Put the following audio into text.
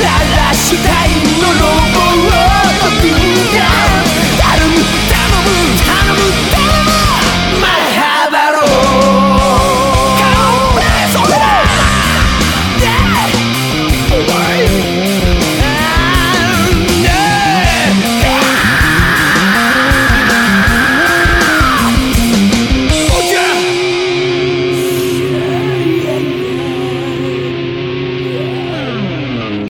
晒したい